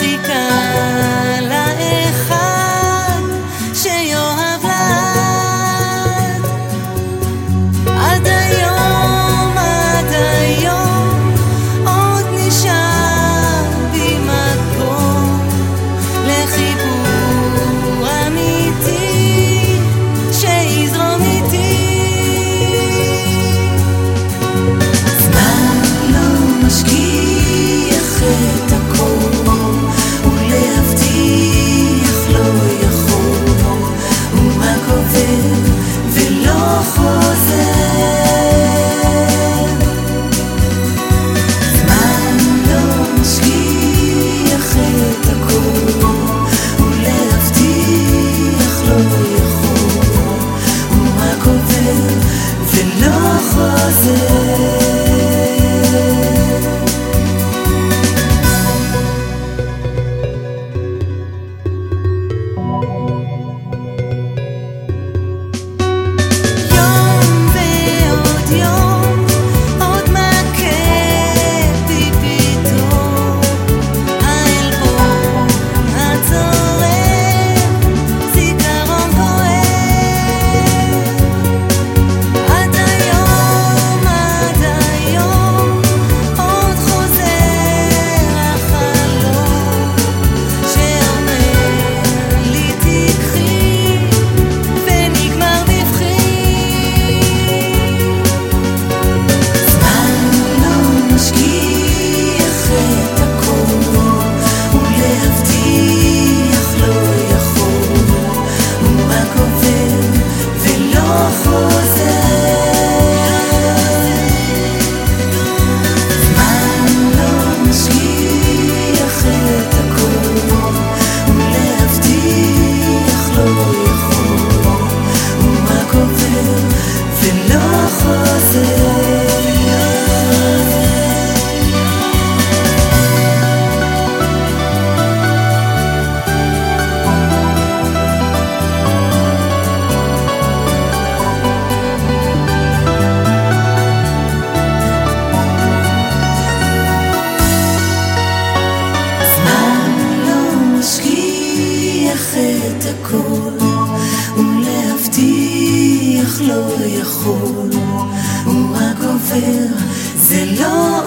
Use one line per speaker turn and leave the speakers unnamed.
música. كله خازن Oh, לא יכול, הוא רק עובר, זה לא